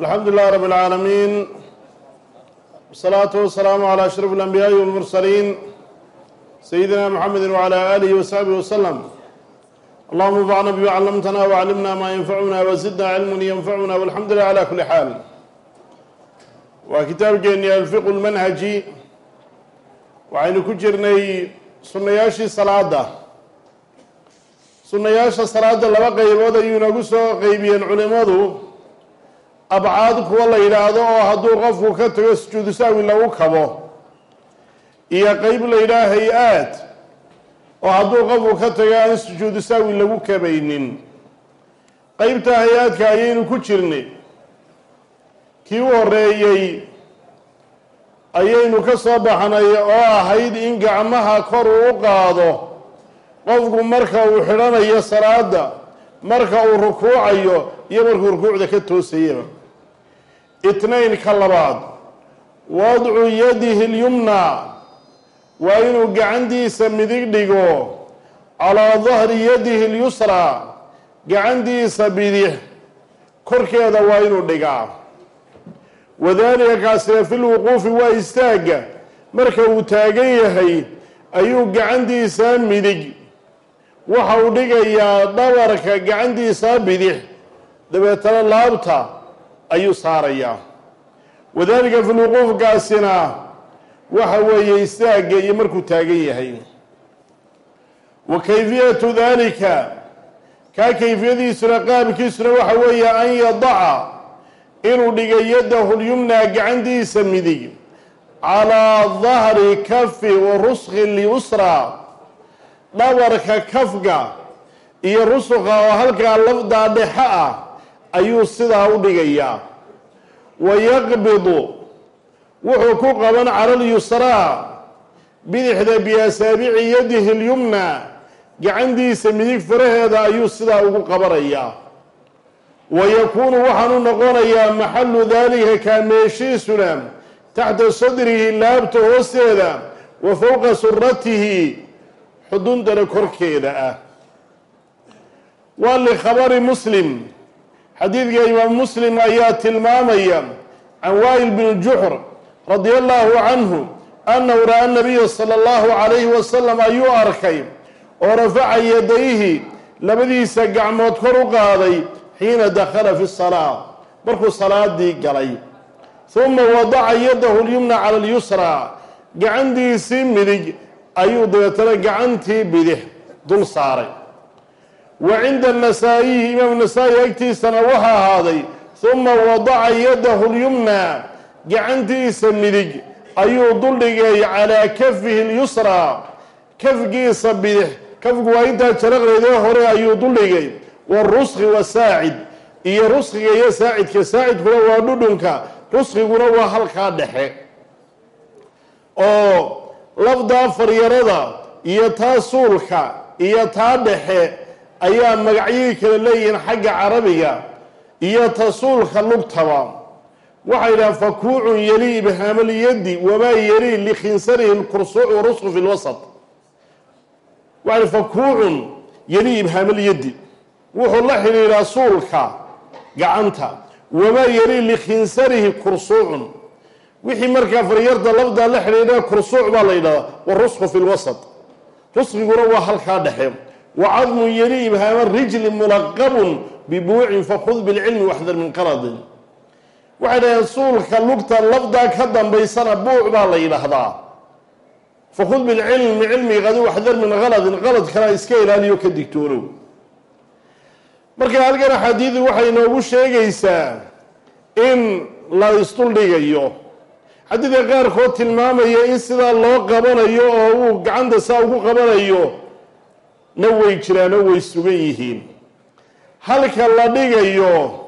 alxamdu lilah rab اlcaalamiin wsalaatu wasalaamu calى ashraf اlanbiyaaءi wاlmursaliin sayidina mxamedi wعalى alihi wasaxbihi waslm allahuma anfacna bima callamtana wcallimna ma yanfacuna wazidna cilman yanfacuna walxamdu lilah cala kuli xaal waa kitaabkeeni alfiqu lmanhaji waxaynu ku jirnay sunayaashii salaada sunayaasha salaada laba qeybood ayuu inagu soo qeybiyeen culimadu abcaad kuwa la yidhaahdo oo hadduu qofku ka tago sujuudu sahwi lagu kabo iyo qeyb la yidhaha hay'aad oo hadduu qofku ka tago aan sujuudu sahwi lagu kabaynin. Qeybta hay'aadka ayaynu ku jirnay. Kii u horeeyey ayaynu ka soo baxnay oo ahayd in gacmaha kor uu u qaado qofku marka uu xidhanayo salaada marka uu rukuucayo iyo markuu rukuucda ka toosayaba itnaynka labaad wadcu yadihi lyumna waa inuu gacantiisa midig dhigo calaa dahri yadihi lyusra gacantiisa bidix korkeeda waa inuu dhigaa. Wadaalika kaasina fi lwuquufi waa istaagga marka uu taagan yahay ayuu gacantiisa midig. Waxa uu dhigayaa dhabarka gacantiisa bidix. Dabeetana laabta ayuu saarayaa. Wadaalika fi lwuquufkaasina waxa weeye istaagga iyo markuu taagan yahay. Wa kayfiyatu dalika kaa kayfiyadiisuna qaabkiisuna waxa weeye an yadaca inuu dhigay yadahu lyumna gacantiisa midig. Calaa dahri kafi wa ruskhi lyusra. Dhabarka kafga iyo rusuqa oo halkaa lafdaa dhexe ah ayuu sidaa u dhigayaa. Wa yaqbidu wuxuu ku qaban cala lyusraa bidixda biasaabici yadihi lyumna gacantiisa midig faraheeda ayuu sidaa ugu qabanayaa. Wa yakuunu waxaanu noqonayaa maxalu daalika kaameeshiisuna taxta sadrihi laabta hoosteeda wa fowqa suratihi xuduntana korkeeda ah. Waa likhabari muslim xadiidka imaam muslim ayaa tilmaamaya can waa'il bn juxr radia allahu canhu annahu ra'a nabiya sala allahu calayhi wasalam ayuu arkay oo rafaca yadayhi labadiisa gacmood kor u qaaday xiina dakhala fi salaa markuu salaadii galay. Huma wadaca yadahu lyumna cala lyusra gacantiisii midig ayuu dabeetana gacantii bidix dul saaray wa cinda nasaa-iyi imaam nasaa-i agtiisana waxaa ahaaday huma wadaca yadahu lyumna gacantiisa midig ayuu duldhigay calaa kafihi lyusra kafgiisa bidix kafgu waa intaa jaraqdeedee hore ayuu duldhigay waruskhi wasaacid iyo ruskhiga iyo saacidka saacidkuna waa dhudhunka ruskiguna waa halkaa dhexe. Oo lafdaa faryarada iyo taa suulka iyo taa dhexe ayaa magacyadii kale leeyihiin xagga carabiga iyo ta suulka lugtaba. Waxay yidhahaan fakuucun yali ibhaamaliyadi wamaa yali likhinsarihi lkursuuc warusqu fi lwasat waa fakuucun yali ibhaamaliyadi wuxuu la xidhiidhaa suulka gacanta wamaa yali likhinsarihi kursuucun wixii markaa faryarta lafdaa la xidhiidha kursuuc baa la yidhahdaa warusqu fi lwasat rusqiguna waa halkaa dhexe wa cadmun yali ibhaama rijli mulaqabun bibuucin fakhud bilcilmi waxdar min qaradin waxay dhaheen suulka lugta lafdaa ka dambaysana buuc baa la yidhaahdaa fakhud bilcilmi cilmigadi waxdar min qaladin qaladkana iska ilaaliyo ka digtoonow marka halkan axaadiidu waxay inoogu sheegaysaa in la isduldhigayo xadiidka qaarkood tilmaamaya in sidaa loo qabanayo oo uu gacanta saa ugu qabanayo na way jiraan oo way sugan yihiin. Halka la dhigayo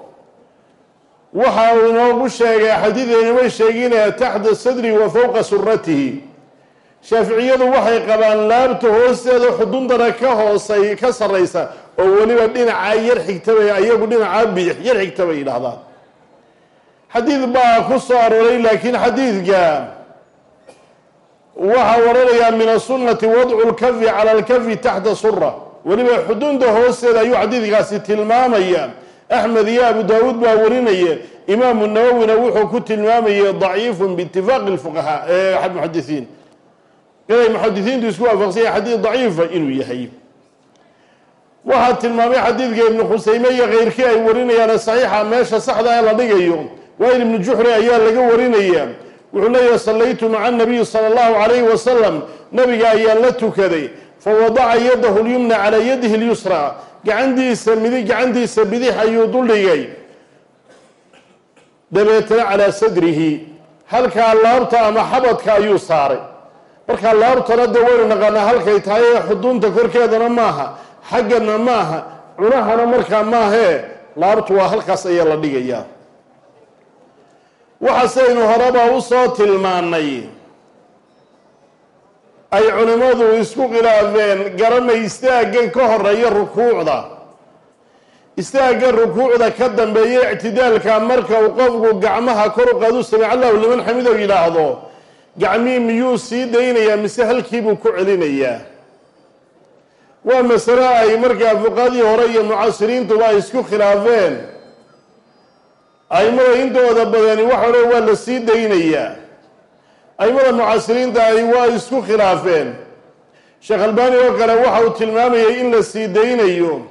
waxa uu inoogu sheegay xadiideenimay sheeginaya taxta sadri wa fowqa suratihi shaaficiyadu waxay qabaan laabta hoosteeda xuduntana ka hoosay ka sarraysa oo weliba dhinacaa yar xigtabay ayagu dhinacaa bidix yar xigta bay yidhahdaan xadiid baa ku soo arooray laakiin xadiidka waxaa odhanayaa min asunati wadcu lkafi cala alkafi taxta sura weliba xudunta hoosteeda ayuu xadiidkaasi tilmaamaya. Axmed iyo abu daawuud baa warinaya. Imaamu nawowina wuxuu ku tilmaamayay daciifun biitifaaqi lfuqahaa ee muxadisiin. Inay muxadisiintu isku waafaqsanya xadiid daciifa inuu yahay. Waxaa tilmaamay xadiidka ibnu khuseyme iyo keyrkii ay warinayaane saxiixa meesha saxda ee la dhigayo. Waayl ibnu juxri ayaa laga warinaya wuxuu leeyahay sallaytu maca anabiyi sala allahu calayhi wasalam nabiga ayaa la tukaday. Fawadaca yadahu lyumna calaa yadihi lyusra. Gacantiisa midig gacantiisa bidix ayuu duldhigay dabeetana calaa sadrihi. Halkaa laabta ama xabadka ayuu saaray. Markaa laabtana dee waynu naqaanaa halkay tahay ee xudunta korkeedana maaha xaggana maaha cunahana markaa maahee laabtu waa halkaas ayaa la dhigayaa waxaasaynu horeba u soo tilmaanay ay culimmadu isku khilaafeen garanay istaaggan ka horreeya rukuucda. Istaaggan rukuucda ka dambeeya ictidaalka marka uu qofku gacmaha kor u qaadu samic allahu liman xamidow yidhaahdo gacmihii miyuu sii daynayaa mise halkiibuu ku celinayaa? Waa masalo ay markaa fuqadii hore iyo mucaasiriintuba ay isku khilaafeen aimada intooda badani waxa le waa la sii daynayaa aimada mucaasiriinta ahi waa isku khilaafeen. Sheekh albani oo kale waxa uu tilmaamayay in la sii daynayo.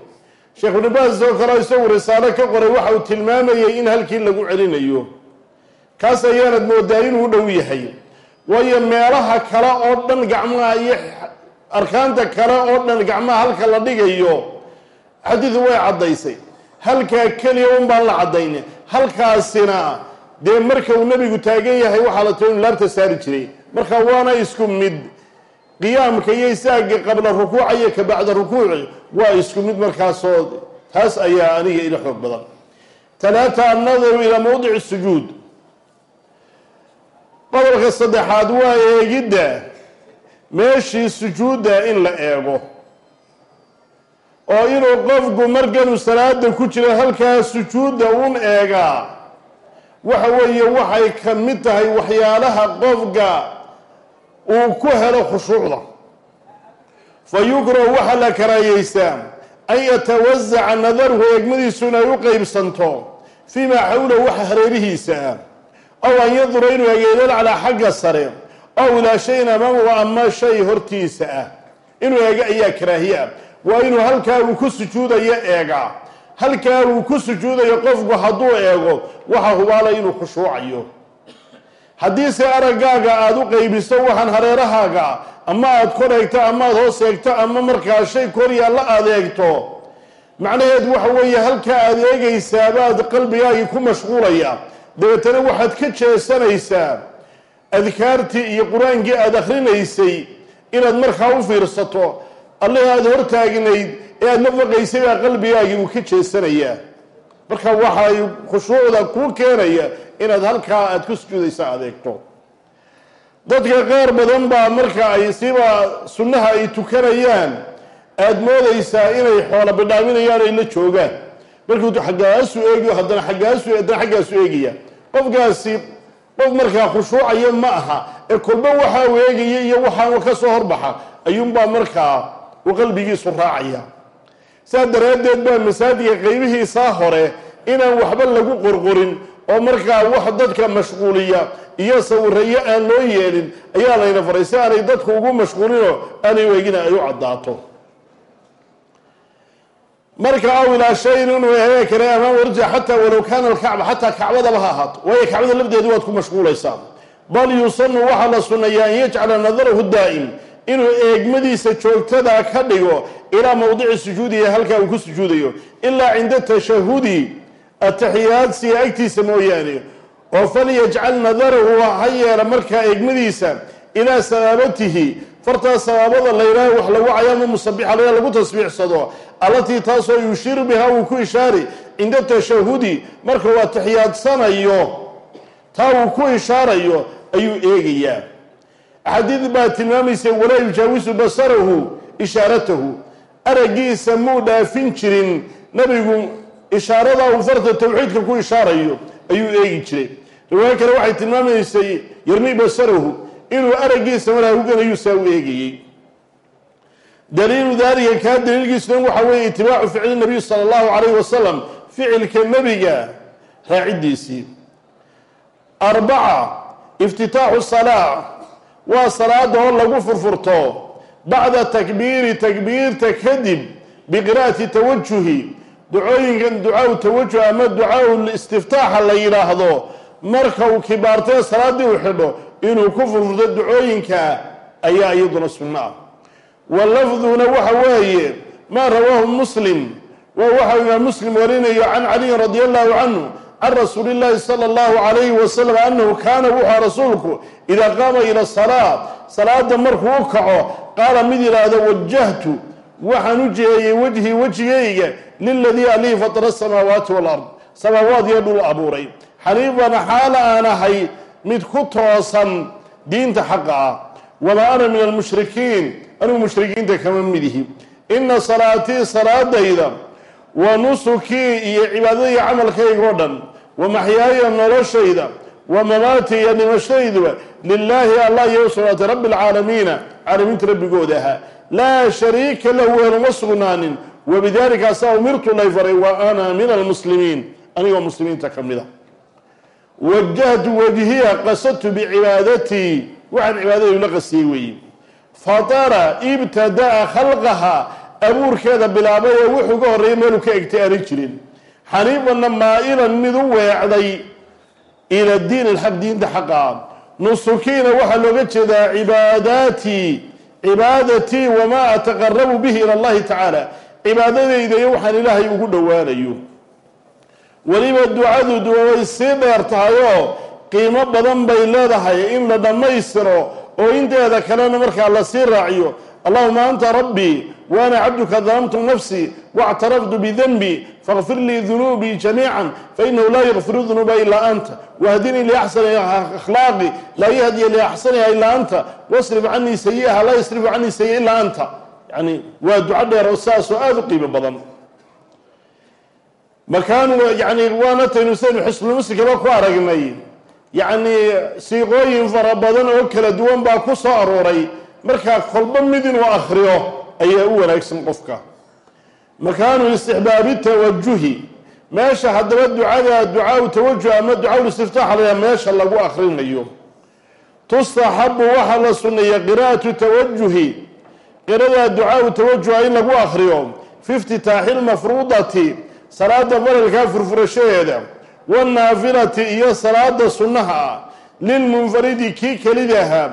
Sheekh ibnu baas oo kale isagu risaalo ka qoray waxa uu tilmaamayay in halkii lagu celinayo. Kaas ayaanad moodaa inuu dhow yahay. Waayo meelaha kale oo dhan gacmaha iyo arkaanta kale oo dhan gacmaha halka la dhigayo xadiidu way caddaysay halkaa keliya un baan la caddaynin halkaasina dee marka uu nebigu taagan yahay waxaa la tiro inu laabta saari jiray. Marka waana isku mid. Qiyaamka iyo isaaga qabla rukuuca iyo ka bacda rukuuci waa isku mid markaasoo taas ayaa aniga ila xoog badan. Talaata annadaru ilaa mawdici sujuud. Qodolka saddexaad waa eegidda meeshii sujuudda in la eego oo inuu qofku markanuu salaada ku jiro halkaa sujuudda un eegaa waxa weeye waxay ka mid tahay waxyaalaha qofka uu ku helo khushuucda. Fa yukrahu waxaa la karaayeysaa an yatawasaca nadaruhu eegmadiisu inay u qeybsanto fii maa xawlahu waxa hareerihiisa ah ow an yadura inuu egeedal calaa xagga sare ow ilaa shayin amaamahu ama shay hortiisa ah. Inuu eego ayaa karaahiye ah waa inuu halkaa uu ku sujuudayo eegaa. Halkaa uu ku sujuudayo qofku hadduu eego waxa hubaala inuu khushuucayo haddiise araggaaga aada u qaybiso waxaan hareerahaaga ama aada kor eegto ama aada hoos eegto ama markaa shay koryaalla aada eegto macnaheedu waxa weeye halkaa aada eegaysaabaaad qalbigaagii ku mashquulaya. Dabeetana waxaad ka jeesanaysaa adkaartii iyo qur'aankii aada akhrinaysay inaad markaa u fiirsato allih aada hortaagnayd ee aada nafaqaysay baa qalbigaagii uu ka jeesanayaa. Marka waxay khushuucda kuu keenaya inaad halkaa aada ku sujuudaysa adeegto. Dadka qaar badan baa marka ay siba sunnaha ay tukanayaan aada moodaysaa inay xoola bidhaaminayaan ay la joogaan. Markuu xaggaasu eegiyo haddana xaggaasu haddana xaggaasu eegaya qofkaasi qof markaa khushuucaya ma aha ee kolba waxaa u iyo waxaa ka soo horbaxa ayuunbaa markaa uu qalbigiisu raacaya. Saa daraaddeed baa masaajidka qaybihiisaa hore inaan waxba lagu qorqorin oo markaa wax dadka mashquuliya iyo sawirayo aan loo yeelin ayaa layna faray. Si aanay dadku ugu mashquulinoo aanay eegina ay u caddaato. Marka aw ilaa shayin inuu eega kara amaam warja xataa walow kaana alkacba xataa kacbadaba ha ahaato waayo kacbada lafdeedu waad ku mashquulaysaa. Bal yusanu waxaa la sunneeyaa an yajcala nadarahu daa'im inuu eegmadiisa joogtada ka dhigo ilaa mawdici sujuudihi halkaa uu ku sujuudayo ilaa cinda tashahudi ataxiyaadsiga agtiisa mooyaane oo falyajcal nadarahu ha yeela markaa eegmadiisa ilaa sabaabatihi fartaa sabaabada laydhaha wax lagu cayaamo musabixa layaa lagu tasbiixsado allatii taasoo yushiiru bihaa uu ku ishaari cinda tashahudi marka uu atixiyaadsanayo taa uu ku ishaarayo ayuu eegayaa axaadiid baa tilmaamaysay walaa yujaawisu basarahu ishaaratahu araggiisa muu dhaafin jirin nabigu ishaarada uu farta tawxiidka ku ishaarayo ayuu eegi jiray riwaayo kale waxay tilmaamaysay yarmi basarahu inuu araggiisa markaa uganayuu saa u eegayey daliilu daalika kaa daliilkiisuna waxa weeye itibaacu ficli nabiy sala allahu calayhi wasalam ficilka nebiga raaciddiisii arbaca iftitaaxu salaa waa salaada oo lagu furfurto bacda takbiiri takbiirta kadib biqira'ati tawajuhi ducooyinkan ducaa tawajuh ama ducaa istiftaaxa la yidhaahdo marka uu kibaartee salaaddii u xidho inuu ku furfurto ducooyinka ayaa iyaduna sunno ah. Wa lafduna waxa weeye maa rawaahu muslim waa waxau imaam muslim warinayo can caliyin radi allahu canhu can rasuuli llahi sala allahu calayhi wasalam annahu kaana wuxua rasuulku idaa qaama ila salaa salaada markuu u kaco qaala mid yidhaahdo wajahtu waxaan u jeeyey wejhii wejigayga liladii alihi fatara asamaawaati walard samaawaad iyo dhul abuuray. Xaniifan xaala aan ahay mid ku toosan diinta xaqa ah. Wamaa ana min almushrikiin anigu mushrikiinta kama midihi ina salaatii salaadayda wa nusukii iyo cibaadadaiyo camalkayga o dhan wa maxyaaya noloshayda wa mamaatii iyo dhimashayduba lilaahi allah iyo u sugnaatay rabbi alcaalamiina caalamiinta rabbigooda ahaa laa shariika lahu weeluma sugnaanin. Wabidalika asaa umirtu lay faray wa ana min almuslimiin. Anigoo muslimiinta ka mid a wajahtu wajhiya qasadtu bicibaadatii waxaan cibaadadaydu la qasiyey weeye fatara ibtada'a khalqaha abuurkeeda bilaabay ee wuxuu ka horreeyay meeluu ka egtay aanay jirin. Xaniifanna maa-ilan mid u weecday ila diin alxaq diinta xaqa nusukiina waxaa looga jeedaa cibaadaatii cibaadatii wamaa ataqarabu bihi ila allahi tacaala cibaadadayda iyo waxaan ilaahay ugu dhowaanayo. Weliba ducadu duwa way sii dheer tahayoo qiimo badan bay leedahay in la dhammaystiro oo inteeda kalena markaa la sii raaciyo. Allahuma anta rabbii ana cabduka dalamtu nafsii waاctaraftu bidanbi faغfir lii dunuubii jamiica fainahu laa yakfiru dunuuba ilaa anta wahdinii liaxsani akhlaaqi laa yahdiya liaxsaniha ilaa anta wasrif canii sayi'aha laa yasrifu canii sayi ilaa anta. Yani waa duco dheer oo saasoo aada u qiimo badan. Makaanu yani waana taynu saynu xisbulmuslimkaba ku aragnay. Yacni siiqooyin fara badan oo kala duwan baa ku soo arooray. Markaa kolba mid inuu akhriyo ayaa u wanaagsan qofka. Makaanu istixbaabi tawajuhi meesha haddaba ducada ducaau tawajuh ama ducaau istiftaax layaa meesha lagu akhrinayo. Tustaxabu waxaa la sunneeya qiraa'atu tawajuhi qiradaa ducaau tawajuha in lagu akhriyo. Fi iftitaaxi lmafruudati salaada faralkaa furfurashadeeda. Wanaafilati iyo salaada sunnaha. Ah lilmunfaridi kii kelidaha.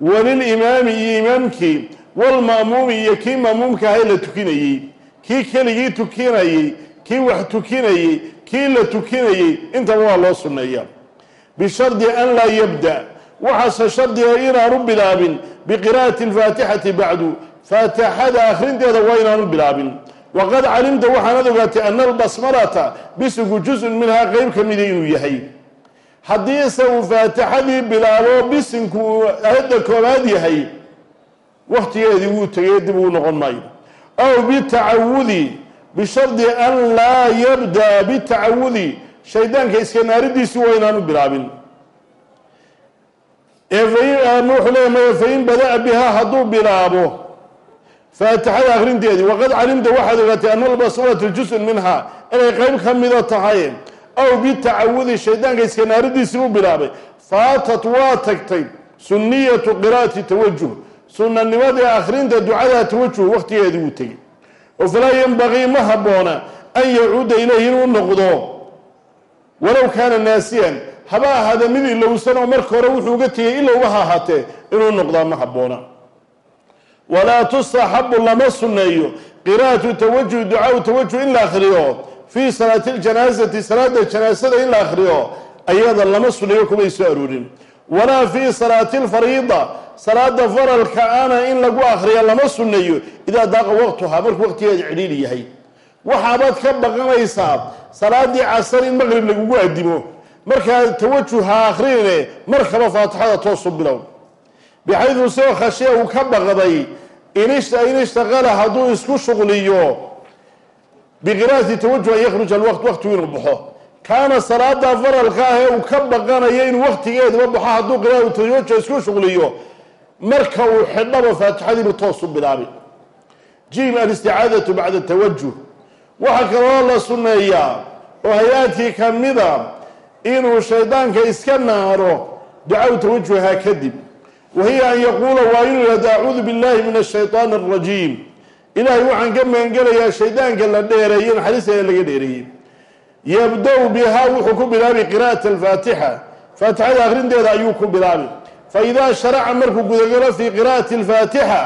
Walilimaami iyo imaamkii walma'muumi iyo kii ma'muumka ahay la tukinayey kii keligii tukinayey kii wax tukinayey kii la tukinayey intaba waa loo sunneeya bishardi an laa yabda. Waxaase shardiga inaanu bilaabin biqiraa'ati alfaatixati bacdu. Faatixada akhrinteeda waa inaanu bilaabin. Waqad calimta waxaanad ogaatay ana albasmalata bisigu juzun minhaa qeyb ka mida inuu yahay. Haddiise uu faatixadii bilaabo bisinku aayadda koobaad yahay wakhtigeedii wuu tegay dib uu noqon maayo. Aw bitacawudi bishardi an laa yabda bitacawudi shaydaanka iska naaridiisii waa inaanu bilaabin wuxuu leeya fain bada'a bihaa hadduu bilaabo. Faatixada akhrinteedii waqad calimta waxaad ogaatay ana albasmalata juzun minha inay qeyb ka mida tahay. Aw bitacawudi shaydaanka iska naaridiisii u bilaabay. Faatat waa tagtay sunniyatu qiraa'ati tawajuh sunanimadii akhrinta ducada tawajuh wakhtigeedii wuu tegey. Oo falaa yanbagii ma habboona an yacuuda ilayhi inuu noqdo. Walow kaana naasiyan haba ahaada mid ilowsan oo marka hore wuxuu uga tegay ilowba ha ahaatee inuu noqdaa ma habboona walaa tustaxabu lama sunneeyo. Qiraa'atu tawajuh ducaau tawajuh in la akhriyo. Fii salaati ljanaasati salaada janaasada in la akhriyo. Ayada lama sunneeyo kumay soo aroorin. Walaa fii salaati lfariida salaada faralka ana in lagu akhriyo lama sunneeyo. Idaa daaqa waqtuhaa markuu waqtigeeda cidhiili yahay. Waxaabaad ka baqanaysaa salaadii casar in maqrib lagugu adimo markaa tawajuh ha akhrine markaba faatixada toosu bilow. Bixaydu soo khashiya uu ka baqday in ishtaqala hadduu isku shuqliyo biqiraa'ati tawajuh an yakhruja alwaqt waqtigu inuu baxo kaana salaada faralka ah uu ka baqanayo inuu waqtigeedaba baxo hadduu qiraa'atu tawajuh isku shuqliyo marka uu xidhaba faatixadiibu toosu bilaabay. Jim alisticaadatu bacda tawajuh waxaa kaloo la sunneeyaa oo hay'aadkii ka mida inuu shaydaanka iska naaro ducaw tawajuhaa kadib. Wa hiya an yaquula waa inuu yihahdo acuudu billahi min ashayطaani alrajiim ilaahay waxaan ka magangelayaa shaydaanka la dheereeyey naxariisteeda laga dheereeyey. Yabda-u bihaa wuxuu ku bilaabi qira'ata alfaatixa faatixada akhrinteeda ayuu ku bilaabi fa idaa sharaca markuu gudagalo fii qira'ati alfaatixa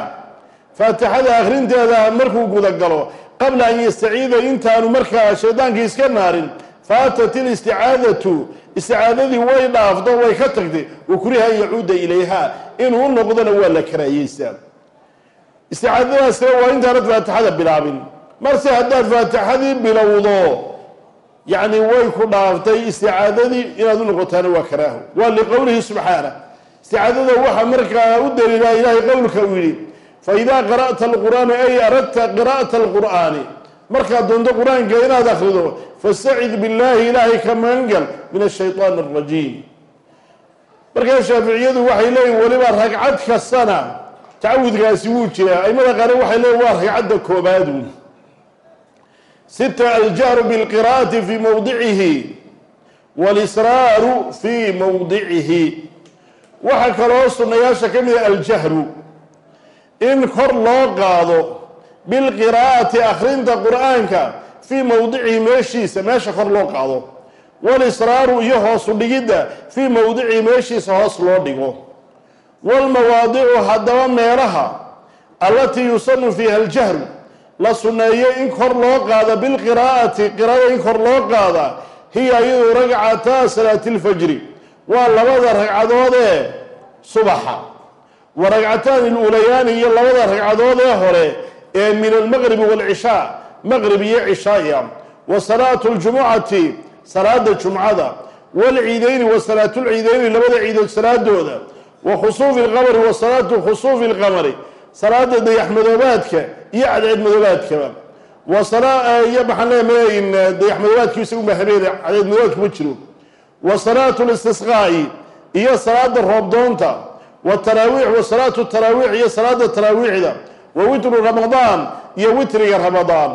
faatixada akhrinteeda markuu gudagalo qabla an yastaciida intaanu markaa shaydaankii iska naarin faatat ilisticaadatu isticaadadii way dhaafdo way ka tagtay wakuriha an yacuuda ilayha inuu noqdona waa la karaayeysaa isticaadadaasna waa intaanad faatixada bilaabin marse haddaad faatixadii bilowdo yacni way ku dhaaftay isticaadadii inaad u noqotaana waa karaaho waa liqowlihi subxaana isticaadada waxaa markaa u daliilaa ilaahay qowlka uu yidhi faidaa qara'ta alqur'aana ay aradta qira'ata alqur'aani. Markaad doonto qur'aanka inaad akhrido fastacid billaahi ilaahay ka magangal min ashaytaan alrajiim markaa shaaficiyadu waxay leeyihiin weliba ragcad kastana tacawudkaasi wuu jiraa. Aimada qaarn waxay leeyihiin waa ragcadda koobaadu sita aljahru bilqira'ati fii mowdicihi walisraaru fii mowdicihi waxaa kaloo sunayaasha ka mida aljahru in kor loo qaado bilqiraa'ati akhrinta qur'aanka fii mowdicihi meeshiisa meesha kor loo qaado. Walisraaru iyo hoosu dhigidda fii mowdicihi meeshiisa hoos loo dhigo. Walmawaadicu haddaba meelaha allatii yusanu fiiha aljahru la sunneeyo in kor loo qaada bilqiraa'ati qiraada in kor loo qaada hiya iyadu ragcataa salaati lfajri waa labada ragcadood subaxa. Wa ragcataani luulayaani iyo labada ragcadood ee hore ee min almaqribi waalcishaa maqrib iyo cishaaya wa salaatu ljumucati salaada jumcada. Waalciideyni wa salaatulciideyni labada ciidood salaadooda. Wa khusuufi lqamari wa salaatu khusuufi lqamari salaada dayaxmadoobaadka iyo cadceedmadoobaadkaba iyo maxaan leeyahay dayaxmadoobaadku isagunba habeen cadceedmadoobaadku ma jiro wa salaatu listisqaa'i iyo salaada roobdoonta wataraawiix wa salaatu taraawiix iyo salaada taraawiixda wa witru ramadaan iyo witriga ramadaan.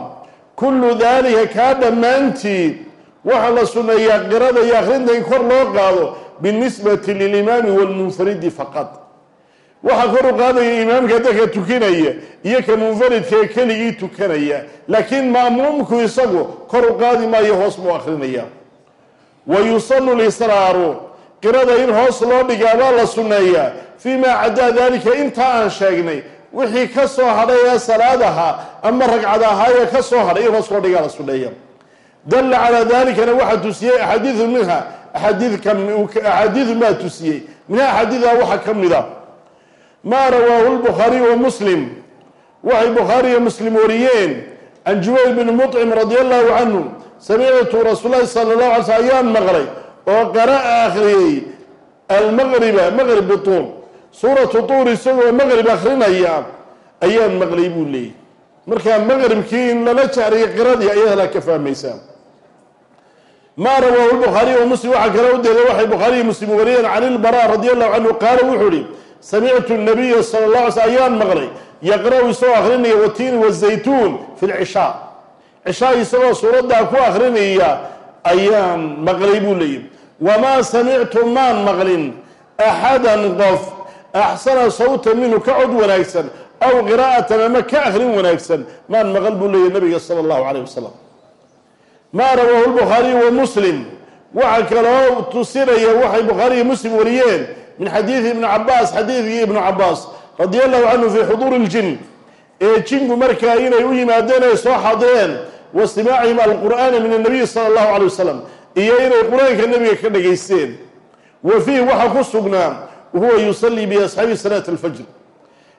Kullu daalika kaa dhammaantii waxaa la sunneeyaa qirada iyo akhrinta in kor loo qaado binisbati lilimaami walmunfaridi faqad. Waxaa kor u qaadaya imaamka dadka tukinaya iyo ka munfaridka ee keligii tukanaya laakiin ma'muumku isagu kor u qaadi maayo hoos buu akhrinaya wa yusanu lisraaru qirada in hoos loo dhigaa baa la sunneeyaa fii maa cadaa dalika intaa aan sheegnay wixii ka soo hadhay ee salaadaha ama ragcad ahaayee ka soo hadhay in hoos loo dhigaa la sunneeya dalla calaa dalikana waxaa tusiyey axaadiidu minha axaadiidu maa tusiyey minha axaadiidaa waxaa ka mida maa rawaahu lbukhaariyu wa muslim waxay bukhaariyo muslim wariyeen can jubayl bni muطcim radi allahu canhu samictu rasuul lahi sala اllahu alay sl ayaan maqlay oo qara'a akhriyey almaqriba maqrib bituur suuratu tuur isagoo maqrib akhrinaya ayaan maqlay buu leeyay markaa maqribkii in lala jahriyay qiradii ayadana ka fahmaysaa maa rawaahu lbukhaariy wa muslim waxaa kale u deeda waxay bukhaariyi muslim wariyeen can ilbara radi allahu canhu qaala wuxuu ihi samictu nabiya sala la alay sl ayaan maqlay yaqra-u isagoo akhrinaya watiini wazaytuun fi lcishaa cishaa isagoo suuraddaa ku akhrinaya ayaan maqlay buu leeyihi wamaa samictu maan maqlin. Axadan qof axsana sawta minhu ka cod wanaagsan aw qiraa'atan ama ka akhrin wanaagsan maan maqal buu leeyahy nabiga sala allahu calayh wasalam maa rawaahu lbukhaariyu wa muslim. Waxaa kaloo tusinaya waxay bukhaariyi muslim wariyeen min xadiidi ibni cabaas xadiidkii ibnu cabaas radi allahu canhu fii xuduuri ljin ee jinku markaa inay u yimaadeen ay soo xadireen wa istimaacihim alqur'aana min annabiyi sala allahu calay wasalam iyo inay qur'aanka nebiga ka dhagaysteen wa fiihi waxaa ku sugnaa wahuwa yusallii biasxaabi salaati alfajr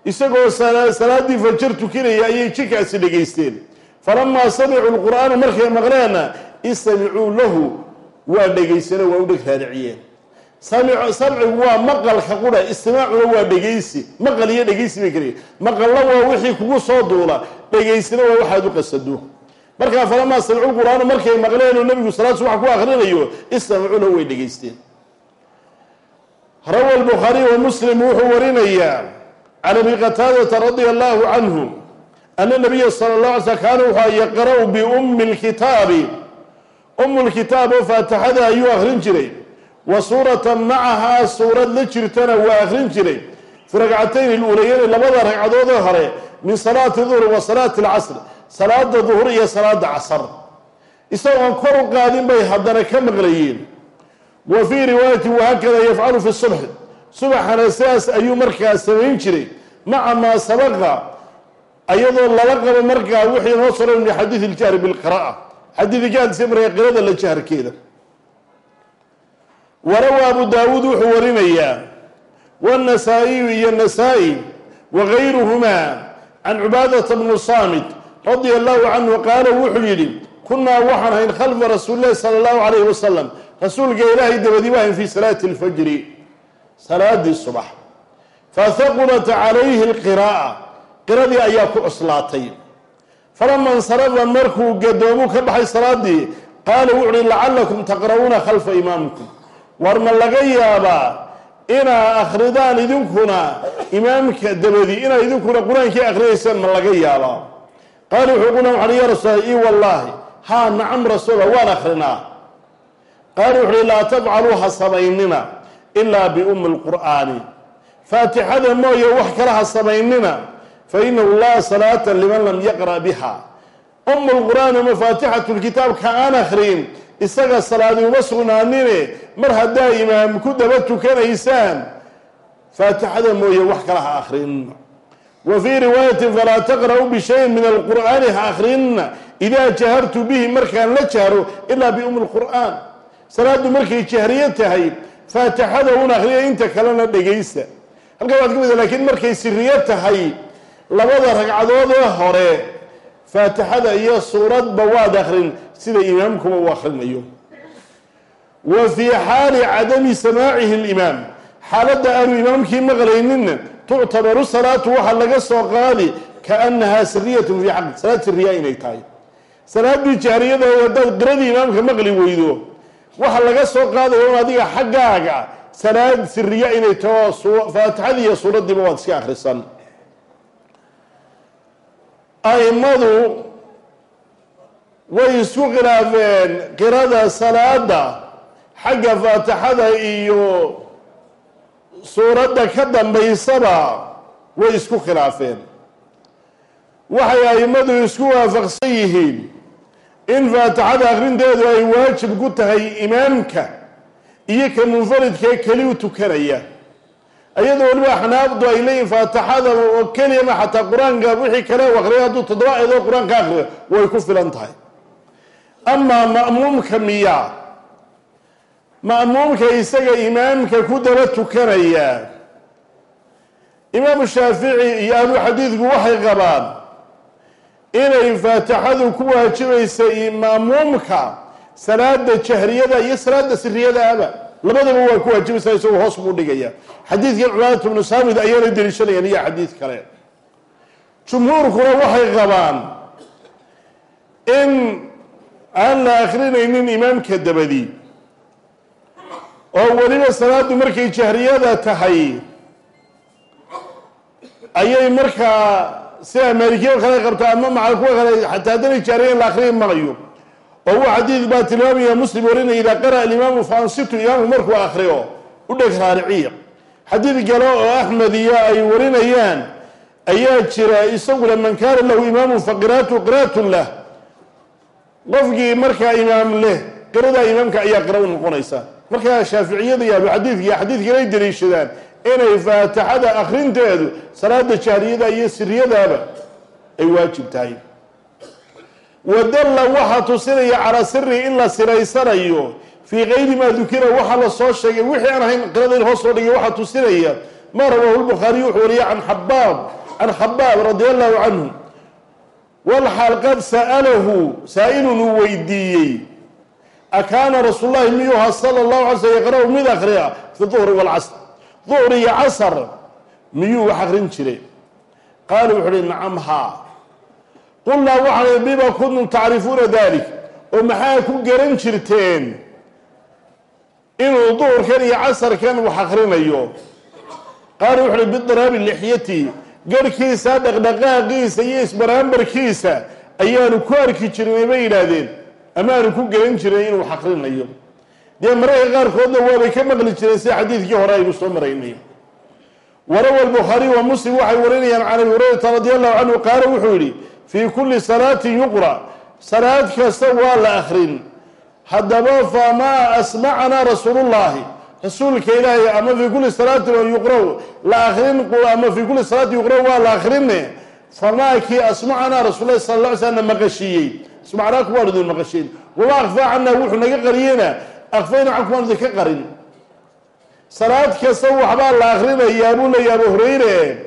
isagoo salaaddii fajr tukinaya ayay jinkaasi dhegaysteen falamaa samicuu lqur'aana markay maqleenna istamicuu lahu waa dhegaysano waa u dheg raariciyeen samcigu waa maqalka qura istimaacuna waa dhegaysi maqal iyo dhegaysi bay keliya maqalla waa wixii kugu soo duula dhegaysina waa waxaad u qasado markaa falamaa samicuu qur'aana markay maqleen oo nebigu salaad subax ku akhrinayo istamicuna way dhegaysteen rawa lbukhaariy wa muslim wuxuu warinayaa can abi qataadata radia allahu canhu ana nabiya sala اllah alay sl kaana wuxua yaqra'u biummi اlkitaabi umulkitaab oo faatixada ayuu akhrin jiray. Wa suuratan macahaa suurad la jirtana waa akhrin jiray. Fi ragcatayn iluulayani labada ragcadoodee hore min salaati duhri wa salaati alcasr salaada duhur iyo salaada casar. Isagoon kor u qaadin bay haddana ka maqlayeen wa fii riwaayati wahakada yafcalu fi subxi subaxana sidaas ayuu markaa samayn jiray. Maca maa sabaqa ayadoo lala qabo markaa wixii noo soran min xadiid iljahri bilqira'a xadiidkaadisa markaa qirada la jaharkeeda. Warawa abu daawuud wuxuu warinayaa wاnasaa'iyu iyo nasaa-i wagayruhumaa can cubaadata bnu saamit radia allahu canhu qaala wuxuu yidhi kunaa waxaan hayn khalfa rasuuli lahi sala allahu alayhi wasalam rasuulka ilaahay dabadii waahayn fii salaati اlfajri salaadii subax. Fahaqulat calayhi اlqiraa'a qiradii ayaa ku cuslaatay falama insarafa markuu gadoomu ka baxay salaadii qaala wuxu uhi lacalakum taqra'uuna khalfa imaamikum war ma laga yaabaa inaa akhridaan idinkuna imaamka dabadii inaa idinkuna qur'aankii akhriyaysaan ma laga yaabaa qaala wuxuu qulna waxan ya rasuul wallaahi haa nacam rasuula waan akhrinaa. Qaala wuxu uhi laa tafcaluu ha samaynina ilaa biumi lqur'aani faatixada mooye wax kale ha samaynina fa inahu laa salaata liman lam yaqra' biha. Umu lqur'aani mafaatixatu lkitaabka aan akhriyin isaga salaadi uma sugnaanine mar haddaa imaam ku daba tukanaysaan. Faatixada mooye wax kale ha akhrinina wa fii riwaayatin falaa taqra'uu bishayin min alqur'aani ha akhrinina idaa jahartu bihi markaan la jahro ilaa biumi lqur'aan salaaddu markay jahriyo tahay faatixada un akhriya inta kalena dhegaysta halkaa waad ka mida lakiin markay siriyo tahay labada ragcadood ee hore faatixada iyo suuradba waad akhrin sida imaamkuba uu akhrinayo. Wa fii xaali cadami samaacihi limaam xaaladda aanu imaamkii maqlayninna tuctabaru salaatu waxaa laga soo qaadi kaanahaa siriyatun fii xaqi salaad siriya inay tahay. Salaaddii jahriyada haddaad qiradii imaamka maqli weydo. Waxaa laga soo qaadaya un adiga xaggaaga salaad siriya inay taho faatixadii iyo suuraddiiba waad iska akhrisan. Aimadu way isku khilaafeen qirada salaada xagga faatixada iyo suuradda ka dambaysaba way isku khilaafeen. Waxay aimadu isku waafaqsan yihiin in faatixada akhrinteedu ay waajib ku tahay imaamka iyo ka munfaridkee keli u tukanaya. Iyadoo weliba axnaafdu ay leeyihiin faatixada oo keliyama xataa qur'aanka wixii kale u akriya hadduu toddoba eedoo qur'aanka akriyo way ku filan tahay. Amaa ma'muumka miya ma'muumka isaga imaamka ku daba tukanaya. Imaamu shaafici iyo ahlu xadiidku waxay qabaan inay faatixadu ku waajibaysa ma'muumka salaada jahriyada iyo salaada siriyadaaba labadaba waa ku waajibaysaa isagoo hoos buu dhigaya. Xadiidkan cubaadatu bnu saamid ayaana deliishanayaan iyo xadiid kale. Jumhuurkuna waxay qabaan in aan la akrinaynin imaamka dabadi oo weliba salaadu markay jahriyada tahay ayay markaa sida maalikiyada kale qabta ama maca kuwa kale xataa haddanay jaariya in la akriyi marayo oo uu xadiid baa tilmaamaya muslim warinaya idaa qara'a alimaamu faansitu imaamku markuu akriyo u dheg raariciya. Xadiid kale oo axmed ay warinayaan ayaa jira isaguna man kaana lahu imaamun fa qiraatu qiraatun lah. Qofkii markaa imaam leh qiradaa imaamka ayaa qira u noqonaysa markaa shaaficiyada iyo ahluxadiidka xadiidkan ay daliishadaan inay faatixada akrinteedu salaada jahriyada iyo siriyadaaba ay waajib tahay. Wadalla waxaa tusinaya calaa siri in la siraysanayo fii kayri maa dukira waxaa la soo sheegay wixii aan ahayn qirada in hoos soo dhigay waxaa tusinaya. Maa rawaahu lbukhaariy wuxuu wariya can xabaab can khabaab radia allahu canhu. Walxaal qad sa'alahu saa-ilun uu weydiiyey akaana rasuul lahi miyuuha sala allahu alay slm yaqra-u mid akriya fi duhri waalcasr duhr iyo casar miyuu wax akrin jiray. Qaala wuxu uhi nacam haa. Qulnaa waxaan bima kuntum tacrifuuna dalik oo maxaa ku garan jirteen inuu duhurkan iyo casarkan wax akrinayo qaala wuxu uhi bidiraabi lixyati garhkiisa dhaqdhaqaaqiisa iyo isbaraambarkiisa ayaanu ku arki jirnay bay yidhaahdeen ama aanu ku gelan jiray inuu xaqrinayo dee mararka qaarkoodna waabay ka maqli jireen sida xadiidkii hore aynu soo maraynay warawa albukhaariy wa muslim waxay warinayaan can abi hurayrata radi allahu canhu qaala wuxuu yidhi fii kulli salaatin yuqra. Salaad kasta waa la akrin haddaba famaa asmacanaa rasuulullahi rasuulka ilaahay ama fii kulli salaatin yuqra' la akrin ama fii kulli salaatin yuqra' waa la akrine famaa kii asmacanaa rasul lahi sala lla ly slam maqashiiyey asmacnaakum waan idin maqashiin. Wama akfaa canaa wuxuu naga qariyena akfayna cankum waan idinka qarin. Salaad kasta waxbaa la akrinayaa buu leeya abu hurayre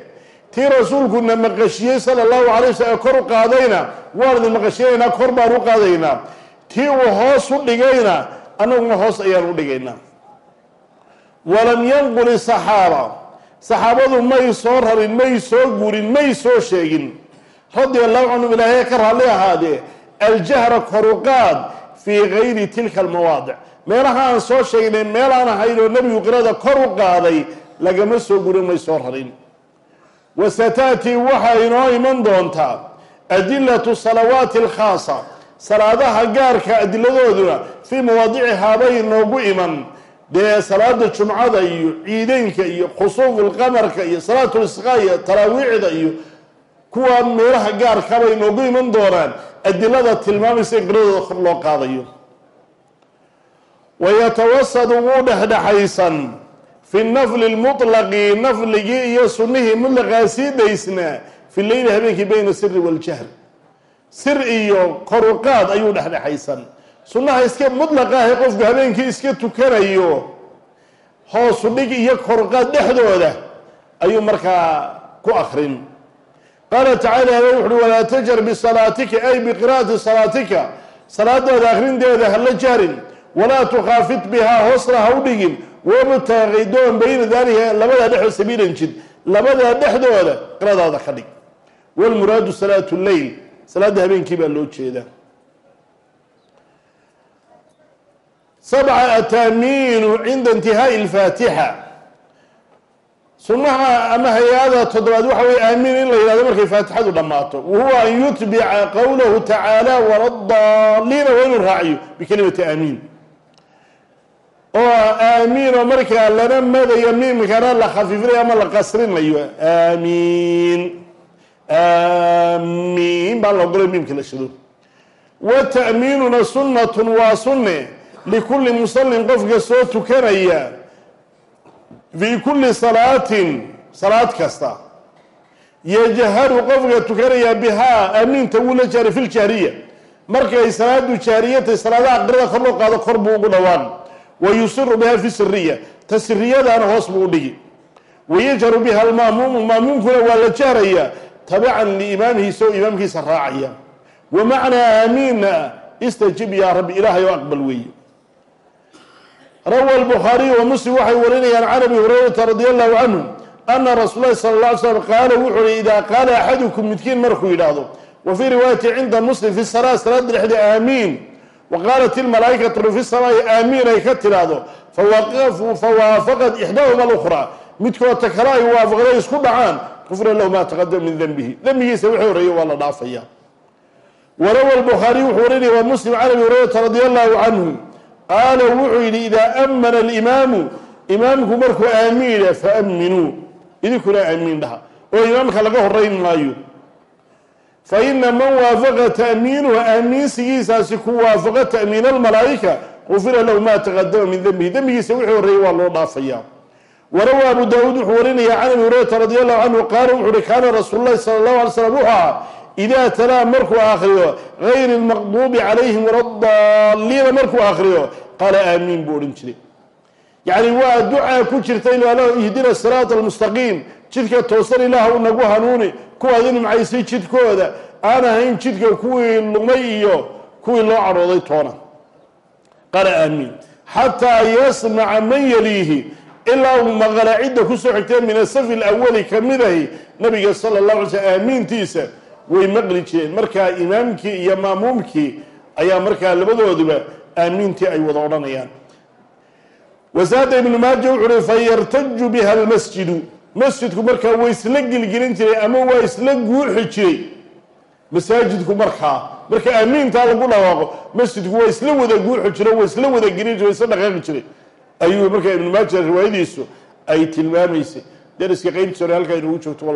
tii rasuulkuna maqashiyey sala allahu alay waslm ee kor u qaadayna waan idin kor baan u qaadaynaa tii uu hoos u dhigayna annaguna hoos ayaan u dhigaynaa walam yanquli saxaaba saxaabadu may soo rarin may soo gurin may soo sheegin. Radia allahu canhum ilaahay ka raalli ahaadee aljahra koruqaad fii gayri tilka almawaadic meelaha aan soo sheegnay meel aan ahayn oo nebigu qirada kor u qaaday lagama soo gurin may soo rarin wa sataatii waxaa inoo iman doontaa adilatu salawaati alkhaasa salaadaha gaarka adiladooduna fii mawaadicihaa bay inoogu iman dee salaada jumcada iyo ciideynka iyo khusuufu lqamarka iyo salaatu lisqaa iyo taraawiicda iyo kuwa meelaha gaarka bay inoogu iman doonaan adilada tilmaamaysa in qiradooda kor loo qaadayo. Wayatawasadu wuu dhexdhexaysan fi nafli lmutlaqi nafligii iyo sunnihii mutlaqaa sii daysnaa fi leyli habeenkii bayna siri waljahr sir iyo koruqaad ayuu dhexdhexaysan. Sunnaha iska mutlaqa ahe qofku habeenkii iska tukanayo hoosu dhig iyo koruqaad dhexdooda ayuu markaa ku akrin qaala tacala ale wuxu uhi walaa tajhar bisalaatika ay biqira'ati salaatika. Salaadooda akrinteeda hala jahrin walaa tukhaafit bihaa hoosna ha u dhigin. Wabtaqi doon bayna daalika labadaa dhexdood sabiilan jid. Labadaa dhexdooda qiradaada ka dhig. Walmuraadu salaatu lleyl salaadda habeenkii baa loo jeedaa. Sabca ataamiinu cinda intihaa'i alfaatixa sunnaha ama hay'ada toddobaad waxa weye aamiin in la yidhahdo markay faatixadu dhammaato. Wahuwa an yutbica qowlahu tacaala waladaliina waa inuu raaciyo bikalimati aamiin. Oo aamiin oo markaa lana madayo miimkana la khafiifinayo ama la qasrinayo aamiin. Aamiin baan la ogolay miimka la shado wa ta'miinuna sunnatun waa sunne. Likulli musallin qofka soo tukanaya fii kulli salaatin salaad kasta. Yajharu qofka tukanaya bihaa aamiinta wuu la jahray fi ljahriya markay salaadu jahriyatay salaadaha qirada kor loo qaado kor buu ugu dhowaan wa yusiru biha fi siriya ta siriyadaana hoos buu u dhigi. Wayajharu biha almaamuumu maamuumkuna waa la jahraya tabican liimaamihi isagoo imaamkiisa raacaya. Wa macnaa aamiinna istajib yaa rabbi ilaahay oo aqbal weeye rawa wa muslim waxay warinayaan can abi hurayrata radi allahu canhu ana rasuul lahi sala alla ly slam qaala wuxuu uhi idaa qaala axadukum midkiin markuu yidhaahdo wa fii riwaayati cinda muslim fi salaa salaada dhexda aamiin wa qaalat ilmalaa'ikatu fi samaai aamiin ay ka tidhaahdo fawaafaqat ixdaahuma alukhraa midkoodta kale ay waafaqday isku dhacaan qufira lahu ma taqadama min denbihi dembigiisa wixii horeeye waa la dhaafaya. Warawa albukhaariyu wuxuu warinaya wa muslim can abi hurayrata radi allahu canhu qaala wuxuu yidhi idaa amana alimaamu imaamku markuu aamiina faaminuu idinkuna aamiin dhaha. Oo imaamka laga horeyn maayo. Fa ina man waafaqa ta'miinuhu aamiinsigiisaasi ku waafaqa ta'miin almalaa'ika qufira lahu ma taqadama min dembihi dembigiisa wixii horreeyey waa loo dhaafayaa. Warawa abu daawuud wuxuu warinaya can abi hurayrata radi allahu canhu qaala wuxu uhi kaana rasuulu sala allahu alay slam wuxuu ahaa idaa talaa markuu akhriyo gayri lmaqduubi calayhim waladaliina markuu akhriyo qaala aamiin buu odhan jiray. Yacni waa ducaa ku jirta in ala ihdina siraata almustaqiim jidka toosan ilaah nagu hanuuni kuwaad in macaysay jidkooda. Aan ahayn jidka kuwii lumay iyo kuwii loo cadhooday toona. Qaala aamiin xataa yasmaca man yaliihi ilaa uu maqala cidda ku soo xigtee min asafi alawali ka midahi nabiga sala allahu alay slm aamiintiisa way maqli jireen. Markaa imaamkii iyo maamuumkii ayaa markaa labadooduba aamiintii ay wada odhanayaan. Wasaada ibnu maaja wuxu uhi fayartaju biha almasjidu. Masjidku markaa waa isla gelgelin jiray ama waa isla guuxi jiray? Masaajidku markaa marka aamiintaa lagu dhawaaqo masjidku waa isla wada guuxu jiro waa isla wada gelin jiro isla dhaqaaqi jiray. Ayuu markaa ibnu maaja riwaayadiisu ay tilmaamaysay deriska qeybtiisa hore halkaa inugu joogto